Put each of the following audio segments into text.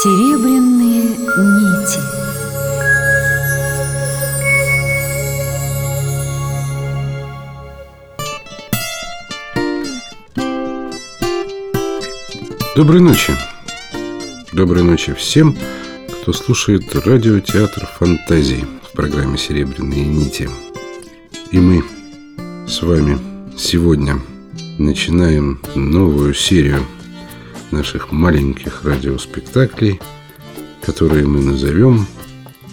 Серебряные нити Доброй ночи. Доброй ночи всем, кто слушает радиотеатр фантазий в программе «Серебряные нити». И мы с вами сегодня начинаем новую серию наших маленьких радиоспектаклей, которые мы назовем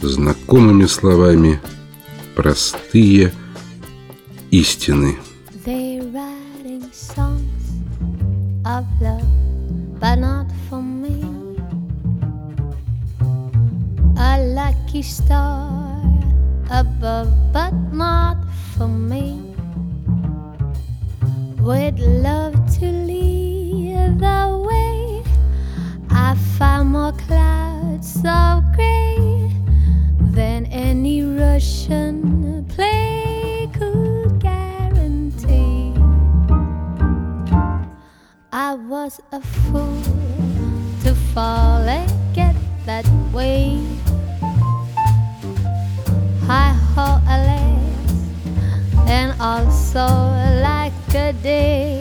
знакомыми словами «Простые истины». Way. Hi ho, alas, and also like a day.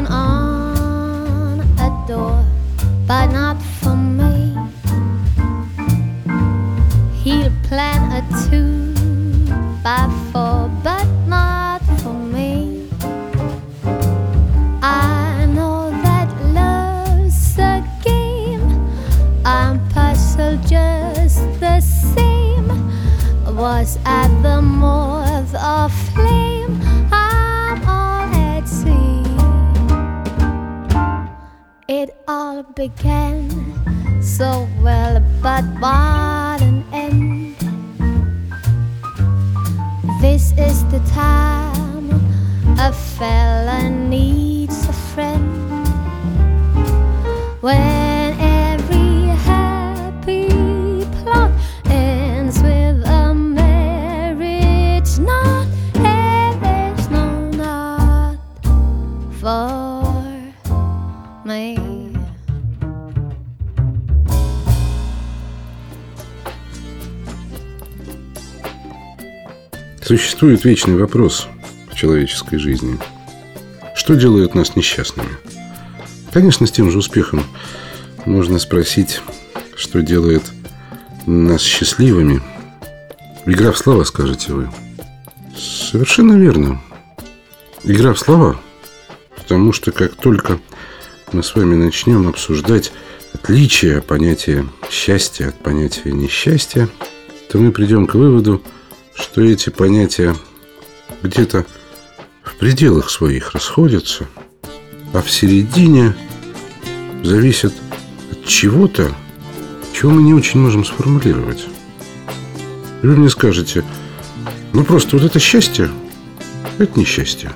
Knocking on a door, but not again. Существует вечный вопрос в человеческой жизни. Что делает нас несчастными? Конечно, с тем же успехом можно спросить, что делает нас счастливыми. Игра в слова, скажете вы. Совершенно верно. Игра в слова. Потому что как только мы с вами начнем обсуждать отличия понятия счастья от понятия несчастья, то мы придем к выводу, что эти понятия где-то в пределах своих расходятся, а в середине зависят от чего-то, чего мы не очень можем сформулировать. И вы мне скажете, ну просто вот это счастье, это несчастье.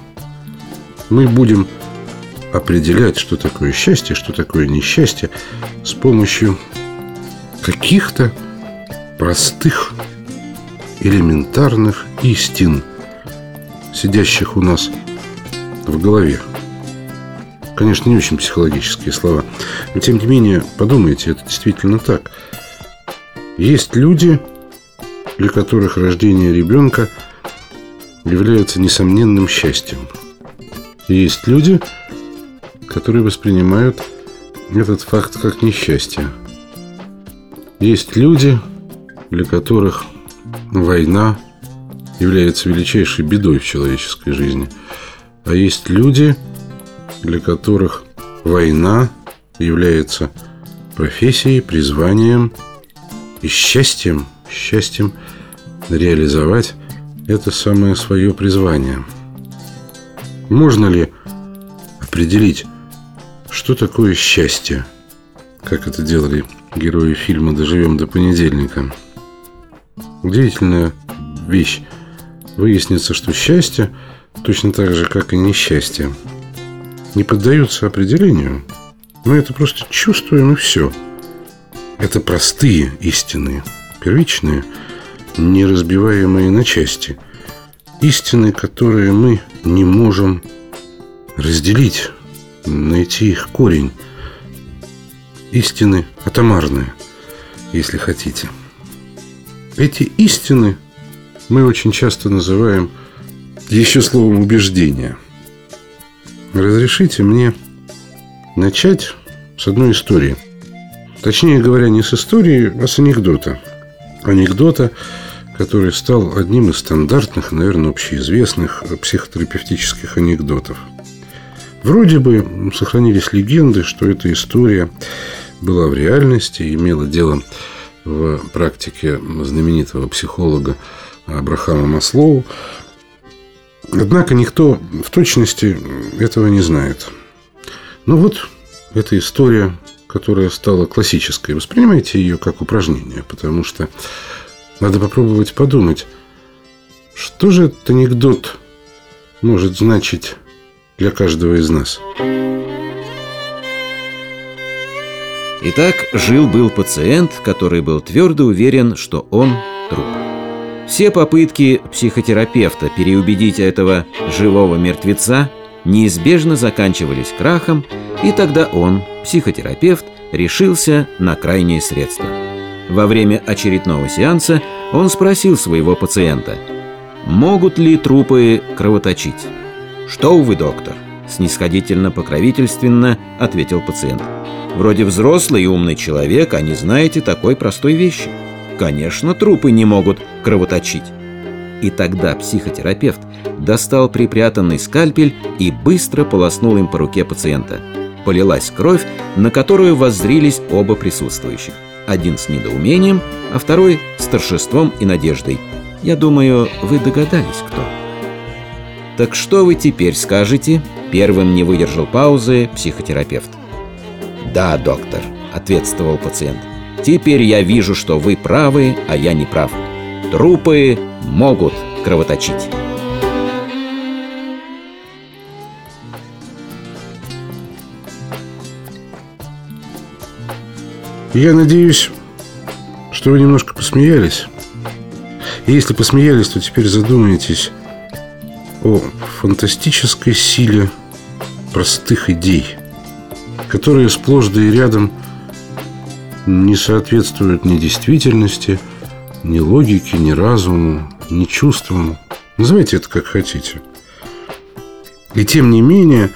Мы будем определять, что такое счастье, что такое несчастье с помощью каких-то простых элементарных истин, сидящих у нас в голове. Конечно, не очень психологические слова. Но, тем не менее, подумайте, это действительно так. Есть люди, для которых рождение ребенка является несомненным счастьем. И есть люди, которые воспринимают этот факт как несчастье. Есть люди, для которых война является величайшей бедой в человеческой жизни. А есть люди, для которых война является профессией, призванием и счастьем, счастьем реализовать это самое свое призвание. Можно ли определить, что такое счастье, как это делали герои фильма «Доживем до понедельника»? Удивительная вещь. Выяснится, что счастье точно так же, как и несчастье – не поддаются определению. Мы это просто чувствуем и все. Это простые истины, первичные, неразбиваемые на части. Истины, которые мы не можем разделить, найти их корень. Истины атомарные, если хотите. Эти истины мы очень часто называем еще словом убеждения – Разрешите мне начать с одной истории. Точнее говоря, не с истории, а с анекдота. Анекдота, который стал одним из стандартных, наверное, общеизвестных психотерапевтических анекдотов. Вроде бы сохранились легенды, что эта история была в реальности, имела дело в практике знаменитого психолога Абрахама Маслоу, Однако никто в точности этого не знает. Ну вот, эта история, которая стала классической. Воспринимайте ее как упражнение, потому что надо попробовать подумать, что же этот анекдот может значить для каждого из нас. Итак, жил-был пациент, который был твердо уверен, что он труп. Все попытки психотерапевта переубедить этого живого мертвеца неизбежно заканчивались крахом, и тогда он, психотерапевт, решился на крайние средства. Во время очередного сеанса он спросил своего пациента, могут ли трупы кровоточить. «Что вы, доктор?» – снисходительно-покровительственно ответил пациент. «Вроде взрослый и умный человек, а не знаете такой простой вещи». Конечно, трупы не могут кровоточить. И тогда психотерапевт достал припрятанный скальпель и быстро полоснул им по руке пациента. Полилась кровь, на которую воззрились оба присутствующих. Один с недоумением, а второй с торжеством и надеждой. Я думаю, вы догадались, кто. «Так что вы теперь скажете?» Первым не выдержал паузы психотерапевт. «Да, доктор», — ответствовал пациент. Теперь я вижу, что вы правы, а я не прав. Трупы могут кровоточить. Я надеюсь, что вы немножко посмеялись. И если посмеялись, то теперь задумайтесь о фантастической силе простых идей, которые сплошь да и рядом – не соответствуют ни действительности, ни логике, ни разуму, ни чувствам. Называйте это как хотите. И тем не менее,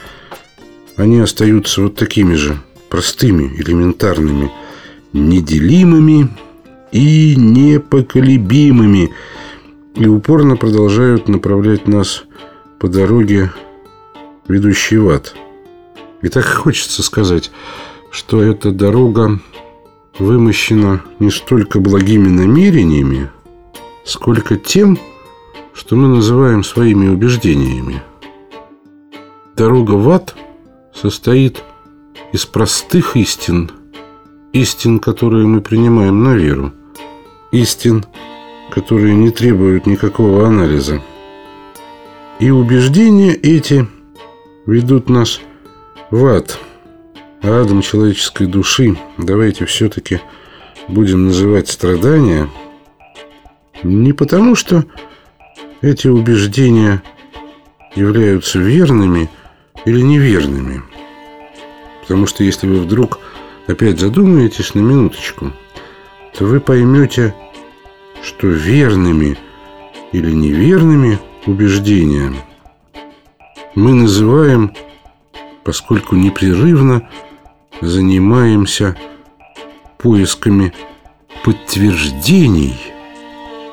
они остаются вот такими же простыми, элементарными, неделимыми и непоколебимыми, и упорно продолжают направлять нас по дороге, ведущей в ад. И так хочется сказать, что эта дорога вымощена не столько благими намерениями, сколько тем, что мы называем своими убеждениями. Дорога в ад состоит из простых истин, истин, которые мы принимаем на веру, истин, которые не требуют никакого анализа. И убеждения эти ведут нас в ад, а адом человеческой души. Давайте все-таки будем называть страдания не потому, что эти убеждения являются верными или неверными. Потому что если вы вдруг опять задумаетесь на минуточку, то вы поймете, что верными или неверными убеждениями мы называем, поскольку непрерывно занимаемся поисками подтверждений,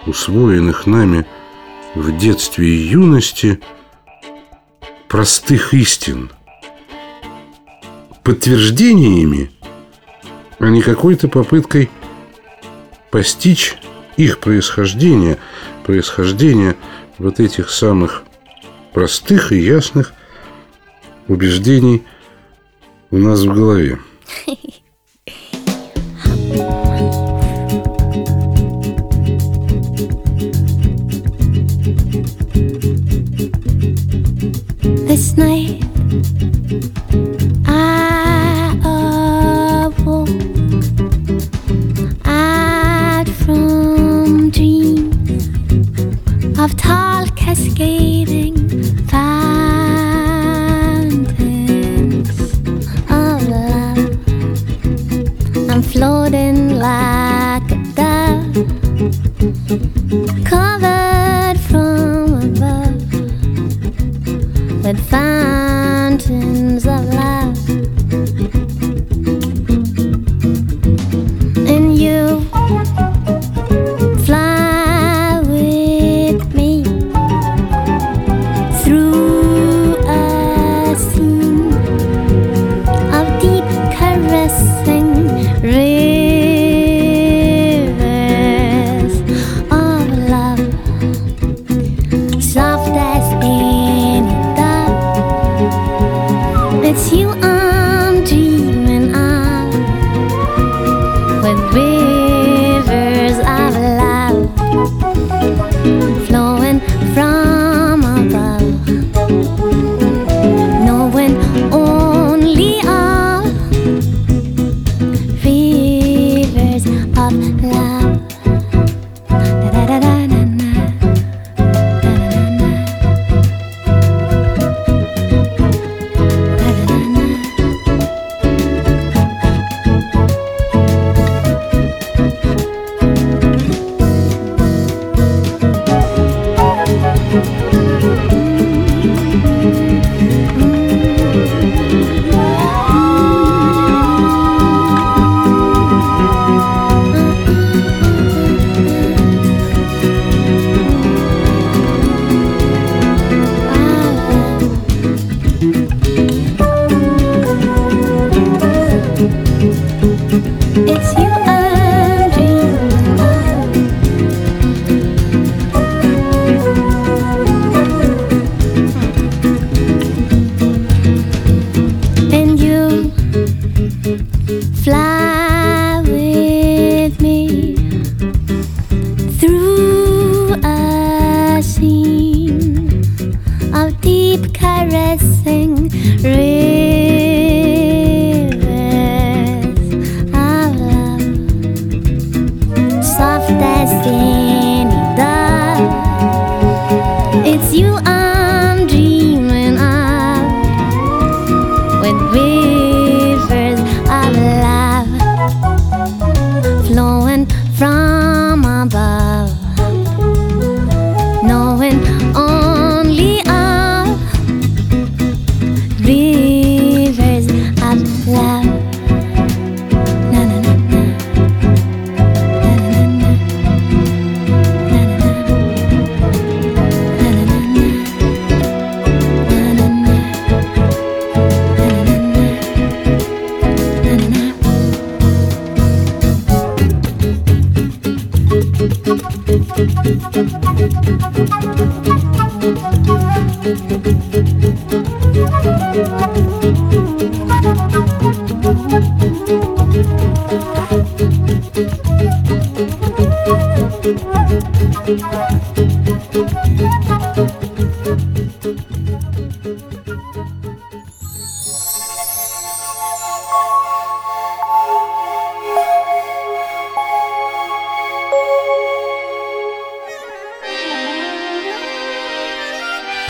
усвоенных нами в детстве и юности, простых истин. Подтверждениями, а не какой-то попыткой постичь их происхождение, происхождение вот этих самых простых и ясных убеждений у нас в голове. This night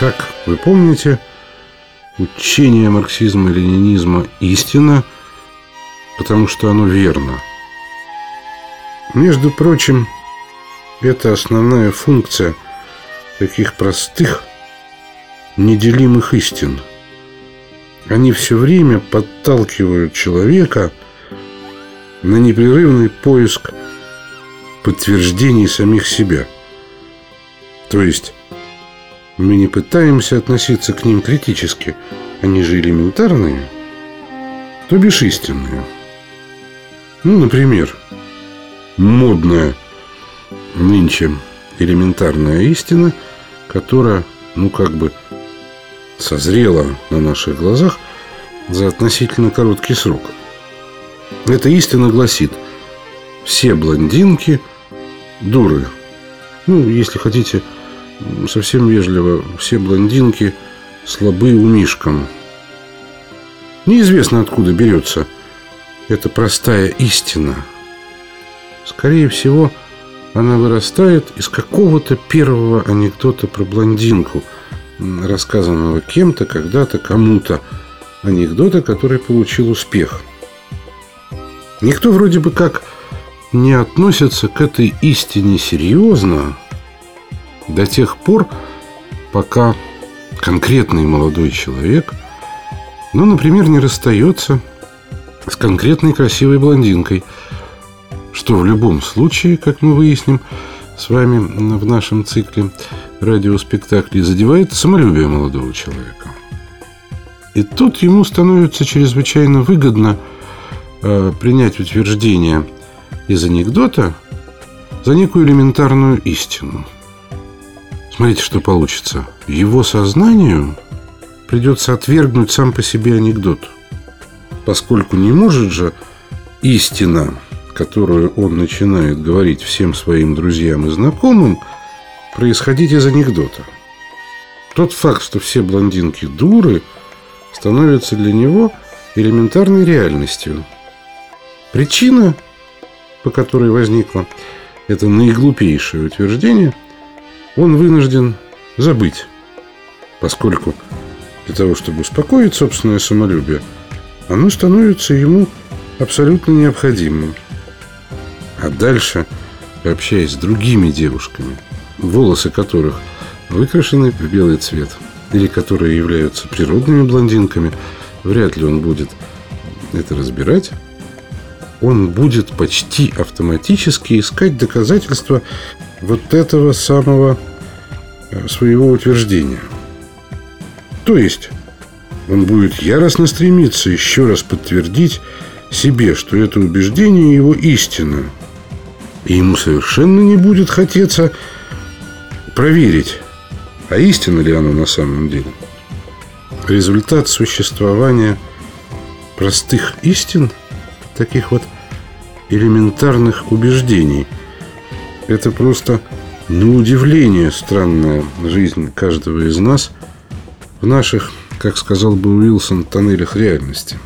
Как вы помните, учение марксизма и ленинизма истина, потому что оно верно. Между прочим, это основная функция таких простых, неделимых истин. Они все время подталкивают человека на непрерывный поиск подтверждений самих себя. То есть мы не пытаемся относиться к ним критически. Они же элементарные, то бишь истинные. Ну, например, модная нынче элементарная истина, которая, ну, как бы созрела на наших глазах за относительно короткий срок. Эта истина гласит, все блондинки дуры. Ну, если хотите, совсем вежливо, все блондинки слабы умишкам. Неизвестно, откуда берется эта простая истина. Скорее всего, она вырастает из какого-то первого анекдота про блондинку, рассказанного кем-то, когда-то, кому-то. Анекдота, который получил успех. Никто вроде бы как не относится к этой истине серьезно до тех пор, пока конкретный молодой человек, ну, например, не расстается с конкретной красивой блондинкой – что в любом случае, как мы выясним с вами в нашем цикле радиоспектаклей, задевает самолюбие молодого человека. И тут ему становится чрезвычайно выгодно э, принять утверждение из анекдота за некую элементарную истину. Смотрите, что получится. Его сознанию придется отвергнуть сам по себе анекдот, поскольку не может же истина которую он начинает говорить всем своим друзьям и знакомым, происходить из анекдота. Тот факт, что все блондинки дуры, становится для него элементарной реальностью. Причина, по которой возникло это наиглупейшее утверждение, он вынужден забыть, поскольку для того, чтобы успокоить собственное самолюбие, оно становится ему абсолютно необходимым. А дальше, общаясь с другими девушками, волосы которых выкрашены в белый цвет, или которые являются природными блондинками, вряд ли он будет это разбирать, он будет почти автоматически искать доказательства вот этого самого э, своего утверждения. То есть он будет яростно стремиться еще раз подтвердить себе, что это убеждение его истина – и ему совершенно не будет хотеться проверить, а истинно ли оно на самом деле. Результат существования простых истин, таких вот элементарных убеждений, это просто на удивление странная жизнь каждого из нас в наших, как сказал бы Уилсон, тоннелях реальности.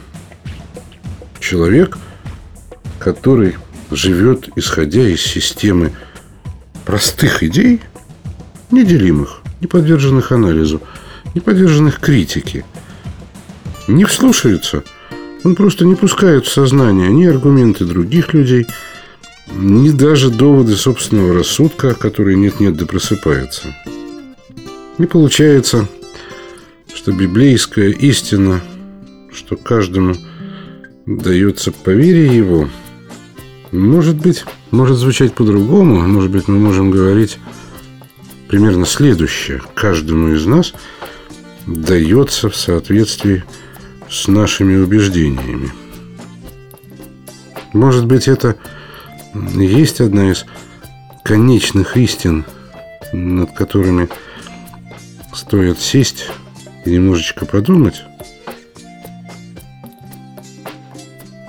Человек, который живет, исходя из системы простых идей, неделимых, не подверженных анализу, не подверженных критике. Не вслушается. Он просто не пускает в сознание ни аргументы других людей, ни даже доводы собственного рассудка, которые нет-нет да просыпаются. Не получается, что библейская истина, что каждому дается по вере его – может быть, может звучать по-другому. Может быть, мы можем говорить примерно следующее. Каждому из нас дается в соответствии с нашими убеждениями. Может быть, это есть одна из конечных истин, над которыми стоит сесть и немножечко подумать.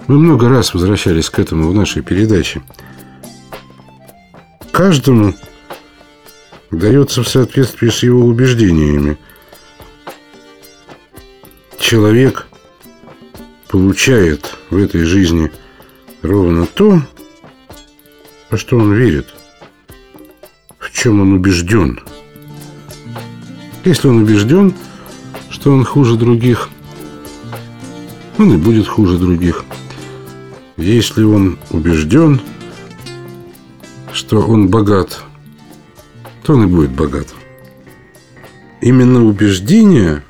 Мы много раз возвращались к этому в нашей передаче. Каждому дается в соответствии с его убеждениями. Человек получает в этой жизни ровно то, во что он верит, в чем он убежден. Если он убежден, что он хуже других, он и будет хуже других. Если он убежден, что он богат, то он и будет богат. Именно убеждение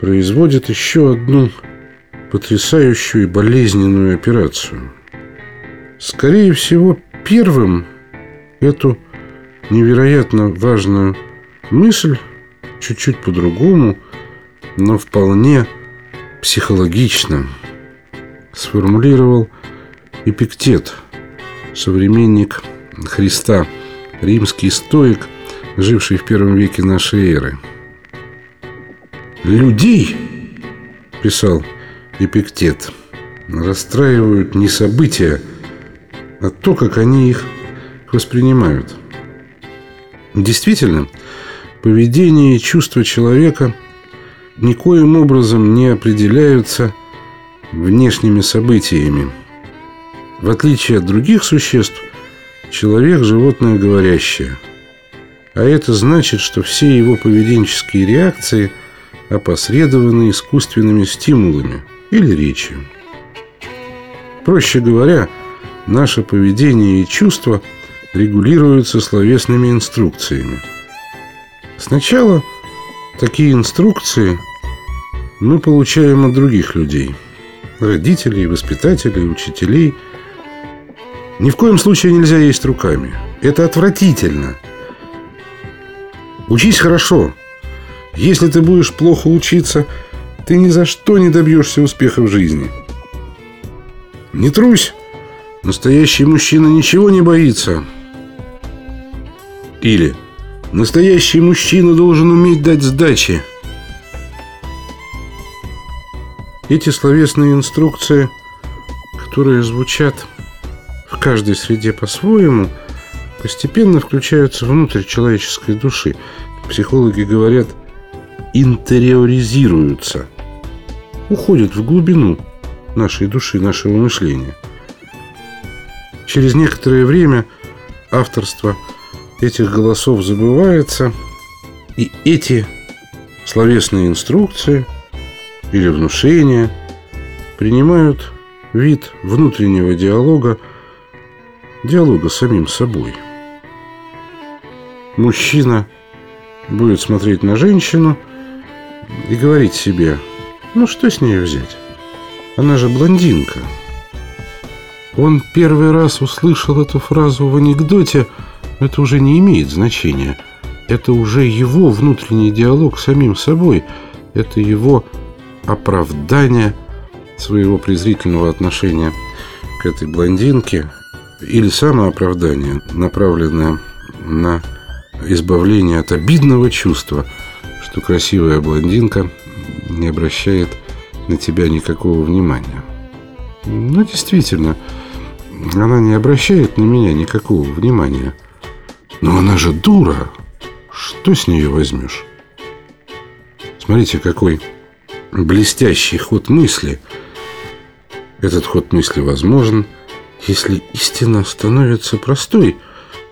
производит еще одну потрясающую и болезненную операцию. Скорее всего, первым эту невероятно важную мысль чуть-чуть по-другому, но вполне психологично сформулировал Эпиктет, современник Христа, римский стоик, живший в первом веке нашей эры. «Людей, — писал Эпиктет, — расстраивают не события, а то, как они их воспринимают. Действительно, поведение и чувства человека никоим образом не определяются внешними событиями. В отличие от других существ, человек – животное говорящее. А это значит, что все его поведенческие реакции опосредованы искусственными стимулами или речью. Проще говоря, наше поведение и чувства регулируются словесными инструкциями. Сначала такие инструкции мы получаем от других людей – родителей, воспитателей, учителей. Ни в коем случае нельзя есть руками. Это отвратительно. Учись хорошо. Если ты будешь плохо учиться, ты ни за что не добьешься успеха в жизни. Не трусь. Настоящий мужчина ничего не боится. Или настоящий мужчина должен уметь дать сдачи. Эти словесные инструкции, которые звучат в каждой среде по-своему, постепенно включаются внутрь человеческой души. Психологи говорят, интериоризируются, уходят в глубину нашей души, нашего мышления. Через некоторое время авторство этих голосов забывается, и эти словесные инструкции – или внушения принимают вид внутреннего диалога, диалога с самим собой. Мужчина будет смотреть на женщину и говорить себе, ну что с ней взять? Она же блондинка. Он первый раз услышал эту фразу в анекдоте, это уже не имеет значения. Это уже его внутренний диалог с самим собой. Это его оправдание своего презрительного отношения к этой блондинке или самооправдание, направленное на избавление от обидного чувства, что красивая блондинка не обращает на тебя никакого внимания. Ну, действительно, она не обращает на меня никакого внимания. Но она же дура. Что с нее возьмешь? Смотрите, какой блестящий ход мысли. Этот ход мысли возможен, если истина становится простой,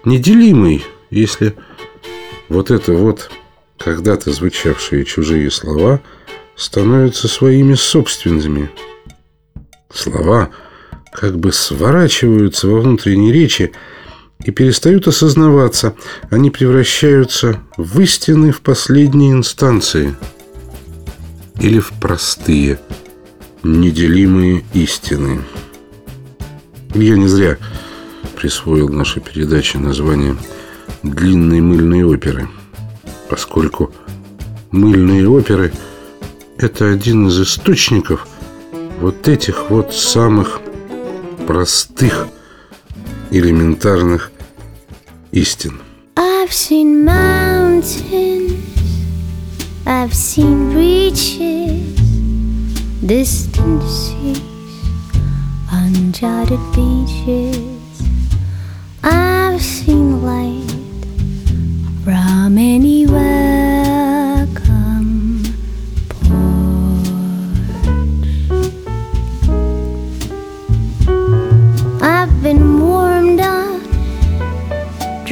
неделимой, если вот это вот когда-то звучавшие чужие слова становятся своими собственными. Слова как бы сворачиваются во внутренней речи и перестают осознаваться. Они превращаются в истины в последней инстанции – или в простые, неделимые истины. Я не зря присвоил нашей передаче название «Длинной мыльной оперы», поскольку мыльные оперы – это один из источников вот этих вот самых простых, элементарных истин. I've seen mountains I've seen breaches, distant seas, uncharted beaches. I've seen light from any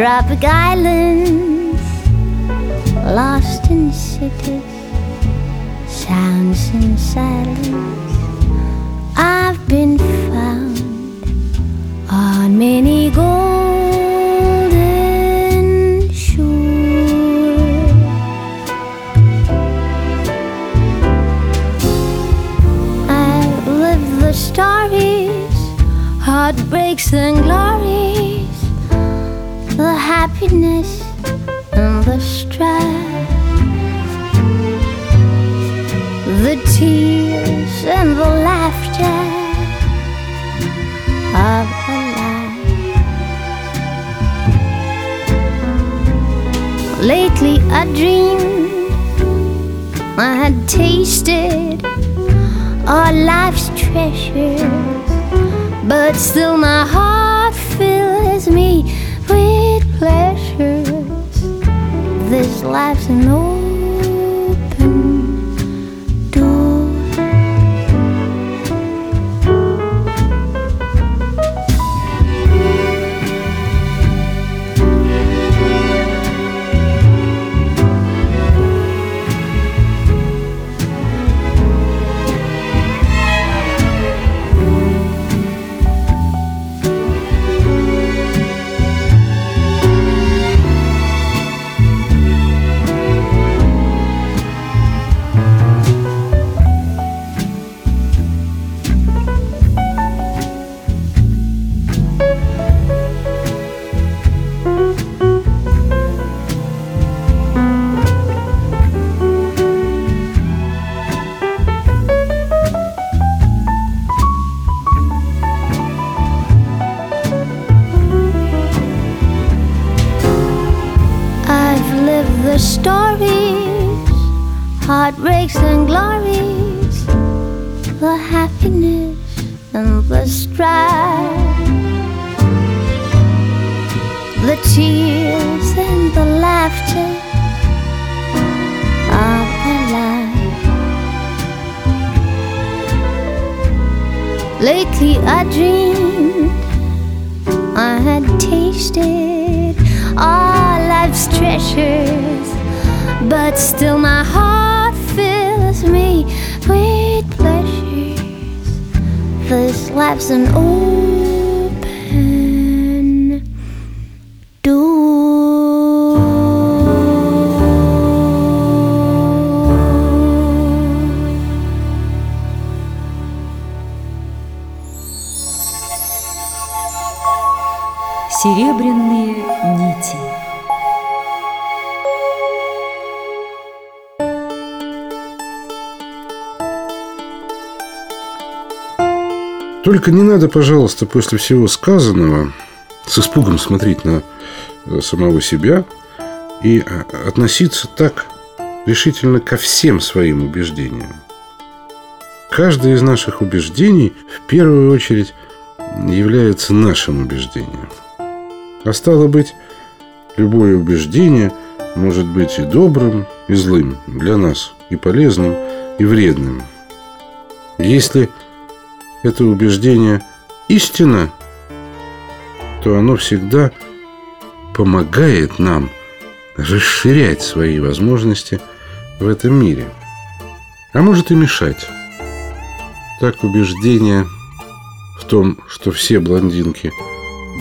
tropic islands lost in cities, sounds in silence. I've been found on many golden shores. I've lived the stories, heartbreaks and glories, happiness and the strife, the tears and the laughter of a life. Lately, I dreamed I had tasted all life's treasures, but still my heart lives and no Lately I dreamed I had tasted all life's treasures, but still my heart fills me with pleasures. This life's an open Серебряные нити. Только не надо, пожалуйста, после всего сказанного с испугом смотреть на э, самого себя и э, относиться так решительно ко всем своим убеждениям. Каждое из наших убеждений в первую очередь является нашим убеждением. А стало быть, любое убеждение может быть и добрым, и злым для нас, и полезным, и вредным. Если это убеждение истина, то оно всегда помогает нам расширять свои возможности в этом мире. А может и мешать. Так убеждение в том, что все блондинки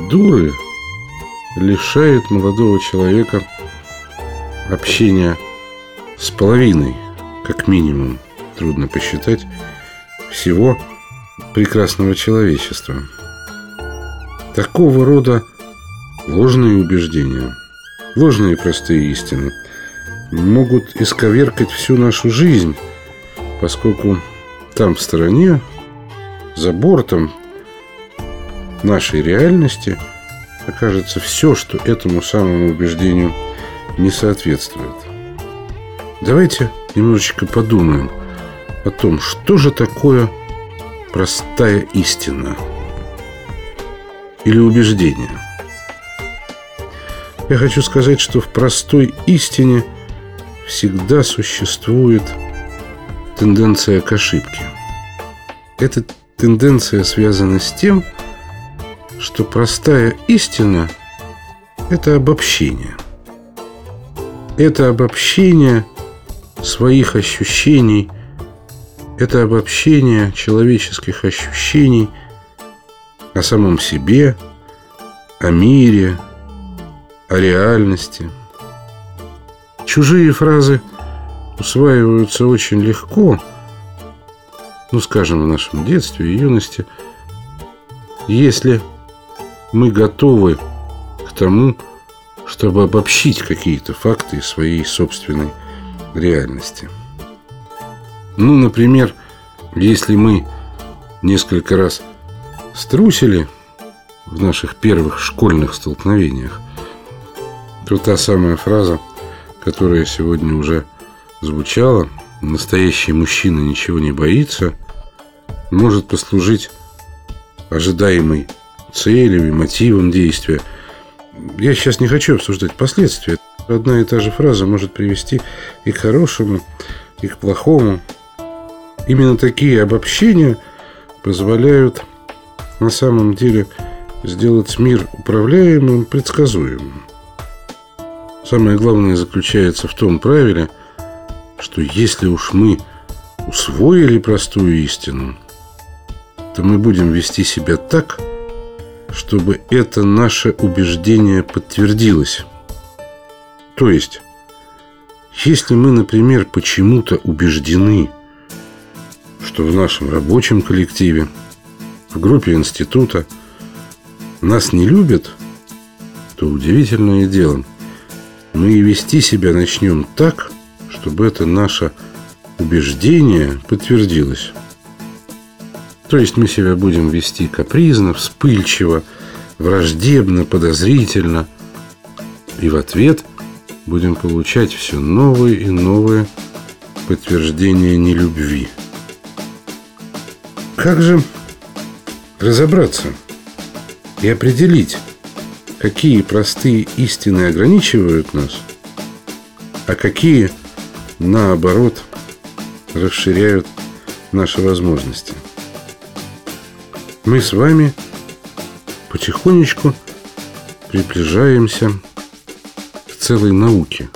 дуры, лишает молодого человека общения с половиной, как минимум, трудно посчитать, всего прекрасного человечества. Такого рода ложные убеждения, ложные простые истины могут исковеркать всю нашу жизнь, поскольку там в стороне, за бортом нашей реальности окажется все, что этому самому убеждению не соответствует. Давайте немножечко подумаем о том, что же такое простая истина или убеждение. Я хочу сказать, что в простой истине всегда существует тенденция к ошибке. Эта тенденция связана с тем, что простая истина – это обобщение. Это обобщение своих ощущений, это обобщение человеческих ощущений о самом себе, о мире, о реальности. Чужие фразы усваиваются очень легко, ну, скажем, в нашем детстве и юности, если мы готовы к тому, чтобы обобщить какие-то факты из своей собственной реальности. Ну, например, если мы несколько раз струсили в наших первых школьных столкновениях, то та самая фраза, которая сегодня уже звучала, настоящий мужчина ничего не боится, может послужить ожидаемой целью и мотивом действия. Я сейчас не хочу обсуждать последствия. Одна и та же фраза может привести и к хорошему, и к плохому. Именно такие обобщения позволяют на самом деле сделать мир управляемым, предсказуемым. Самое главное заключается в том правиле, что если уж мы усвоили простую истину, то мы будем вести себя так, чтобы это наше убеждение подтвердилось. То есть, если мы, например, почему-то убеждены, что в нашем рабочем коллективе, в группе института нас не любят, то удивительное дело, мы и вести себя начнем так, чтобы это наше убеждение подтвердилось. То есть мы себя будем вести капризно, вспыльчиво, враждебно, подозрительно. И в ответ будем получать все новые и новые подтверждения нелюбви. Как же разобраться и определить, какие простые истины ограничивают нас, а какие, наоборот, расширяют наши возможности – мы с вами потихонечку приближаемся к целой науке.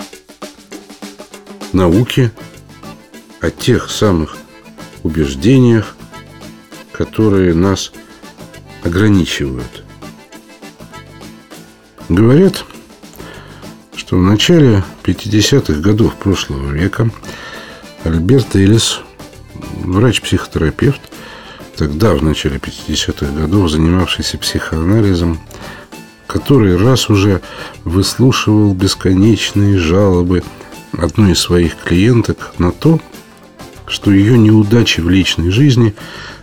Науке о тех самых убеждениях, которые нас ограничивают. Говорят, что в начале 50-х годов прошлого века Альберт Элис, врач-психотерапевт, тогда, в начале 50-х годов, занимавшийся психоанализом, который раз уже выслушивал бесконечные жалобы одной из своих клиенток на то, что ее неудачи в личной жизни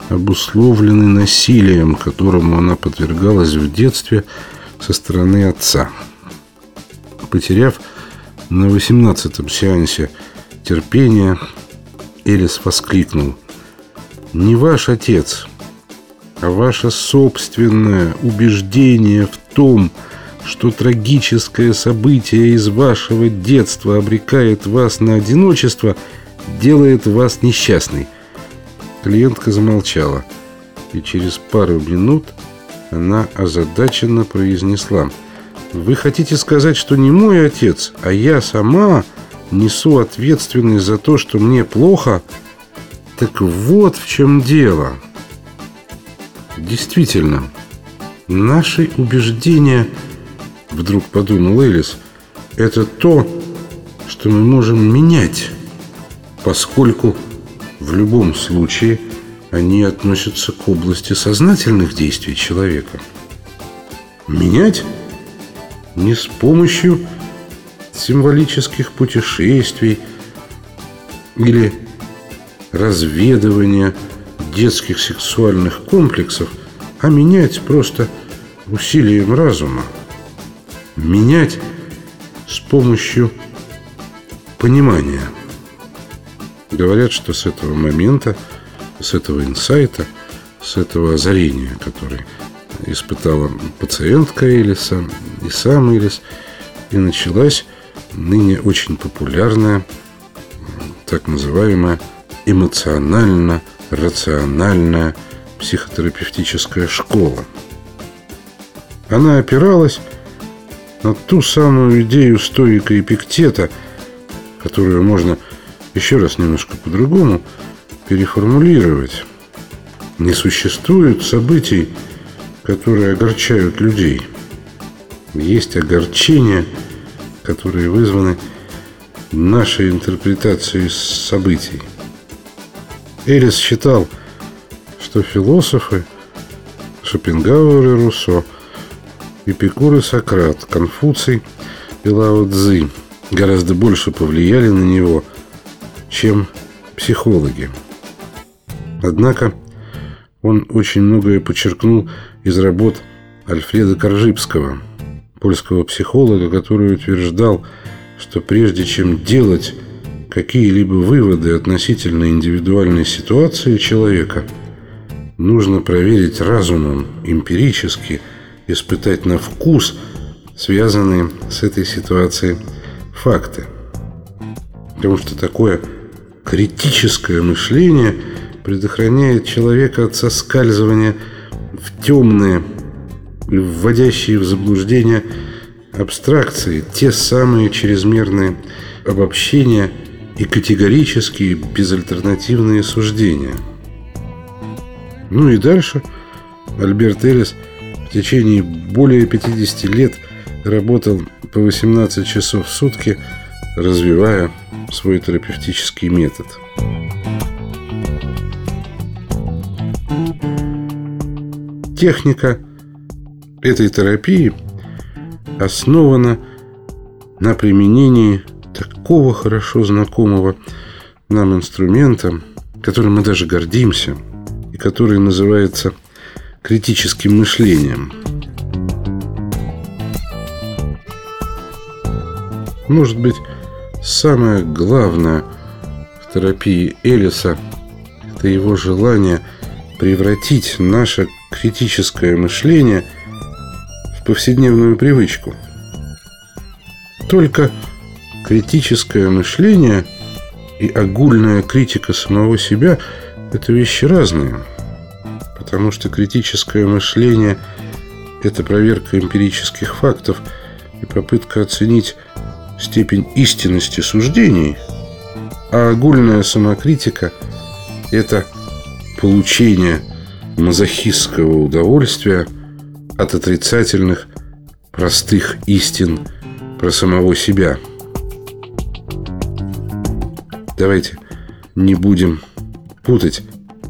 обусловлены насилием, которому она подвергалась в детстве со стороны отца. Потеряв на 18-м сеансе терпения, Элис воскликнул – не ваш отец, а ваше собственное убеждение в том, что трагическое событие из вашего детства обрекает вас на одиночество, делает вас несчастной. Клиентка замолчала, и через пару минут она озадаченно произнесла. «Вы хотите сказать, что не мой отец, а я сама несу ответственность за то, что мне плохо?» Так вот в чем дело. Действительно, наши убеждения, вдруг подумал Элис, это то, что мы можем менять, поскольку в любом случае они относятся к области сознательных действий человека. Менять не с помощью символических путешествий или разведывания детских сексуальных комплексов, а менять просто усилием разума. Менять с помощью понимания. Говорят, что с этого момента, с этого инсайта, с этого озарения, который испытала пациентка Элиса и сам Элис, и началась ныне очень популярная так называемая эмоционально-рациональная психотерапевтическая школа. Она опиралась на ту самую идею стоика Эпиктета которую можно еще раз немножко по-другому переформулировать. Не существует событий, которые огорчают людей. Есть огорчения, которые вызваны нашей интерпретацией событий. Эрис считал, что философы Шопенгауэр и Руссо, Эпикур и Сократ, Конфуций и Лао Цзы гораздо больше повлияли на него, чем психологи. Однако он очень многое подчеркнул из работ Альфреда Коржибского, польского психолога, который утверждал, что прежде чем делать какие-либо выводы относительно индивидуальной ситуации человека, нужно проверить разумом, эмпирически, испытать на вкус связанные с этой ситуацией факты. Потому что такое критическое мышление предохраняет человека от соскальзывания в темные, вводящие в заблуждение абстракции, те самые чрезмерные обобщения и категорические безальтернативные суждения. Ну и дальше Альберт Эллис в течение более 50 лет работал по 18 часов в сутки, развивая свой терапевтический метод. Техника этой терапии основана на применении такого хорошо знакомого нам инструмента, которым мы даже гордимся, и который называется критическим мышлением. Может быть, самое главное в терапии Элиса – это его желание превратить наше критическое мышление в повседневную привычку. Только критическое мышление и огульная критика самого себя – это вещи разные. Потому что критическое мышление – это проверка эмпирических фактов и попытка оценить степень истинности суждений, а огульная самокритика – это получение мазохистского удовольствия от отрицательных простых истин про самого себя – Давайте не будем путать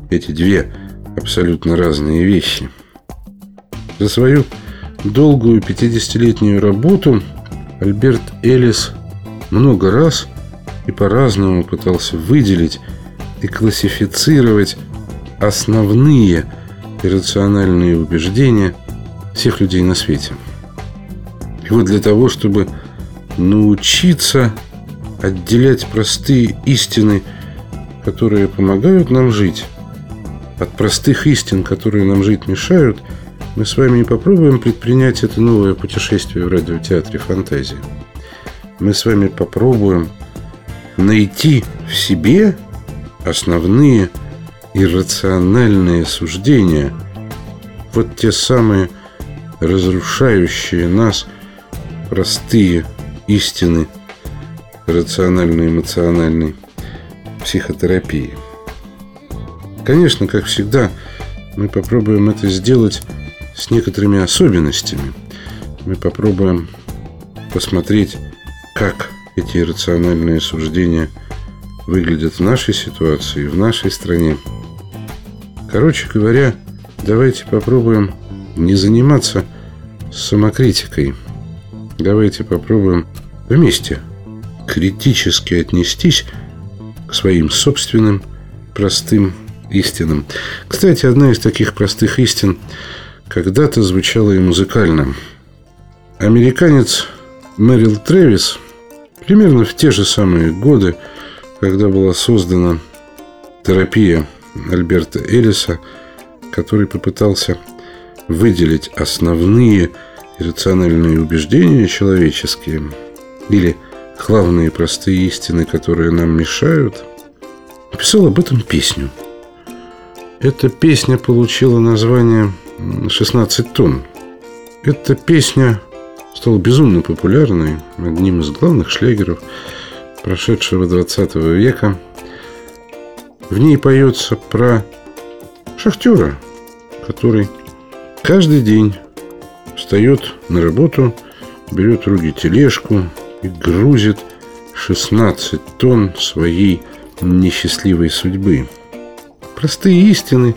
эти две абсолютно разные вещи. За свою долгую 50-летнюю работу Альберт Элис много раз и по-разному пытался выделить и классифицировать основные иррациональные убеждения всех людей на свете. И вот для того, чтобы научиться отделять простые истины, которые помогают нам жить, от простых истин, которые нам жить мешают, мы с вами и попробуем предпринять это новое путешествие в радиотеатре фантазии. Мы с вами попробуем найти в себе основные иррациональные суждения, вот те самые разрушающие нас простые истины – рационально-эмоциональной психотерапии. Конечно, как всегда, мы попробуем это сделать с некоторыми особенностями. Мы попробуем посмотреть, как эти рациональные суждения выглядят в нашей ситуации, в нашей стране. Короче говоря, давайте попробуем не заниматься самокритикой. Давайте попробуем вместе – критически отнестись к своим собственным простым истинам. Кстати, одна из таких простых истин когда-то звучала и музыкально. Американец Мэрил Трэвис примерно в те же самые годы, когда была создана терапия Альберта Элиса, который попытался выделить основные иррациональные убеждения человеческие или – главные простые истины, которые нам мешают, написал об этом песню. Эта песня получила название «16 тонн». Эта песня стала безумно популярной, одним из главных шлягеров прошедшего 20 века. В ней поется про шахтера, который каждый день встает на работу, берет в руки тележку и грузит 16 тонн своей несчастливой судьбы. Простые истины,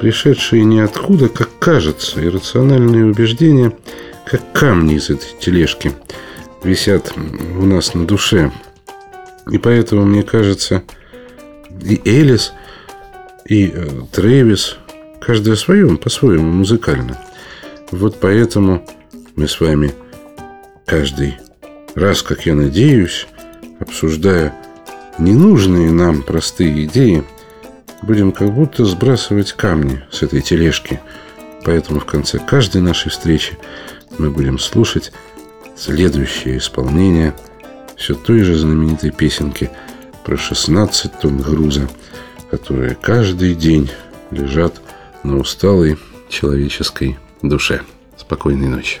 пришедшие ниоткуда, как кажется, иррациональные убеждения, как камни из этой тележки, висят у нас на душе. И поэтому, мне кажется, и Элис, и э, Трэвис, каждый о своем, по-своему, музыкально. Вот поэтому мы с вами каждый раз, как я надеюсь, обсуждая ненужные нам простые идеи, будем как будто сбрасывать камни с этой тележки. Поэтому в конце каждой нашей встречи мы будем слушать следующее исполнение все той же знаменитой песенки про 16 тонн груза, которые каждый день лежат на усталой человеческой душе. Спокойной ночи.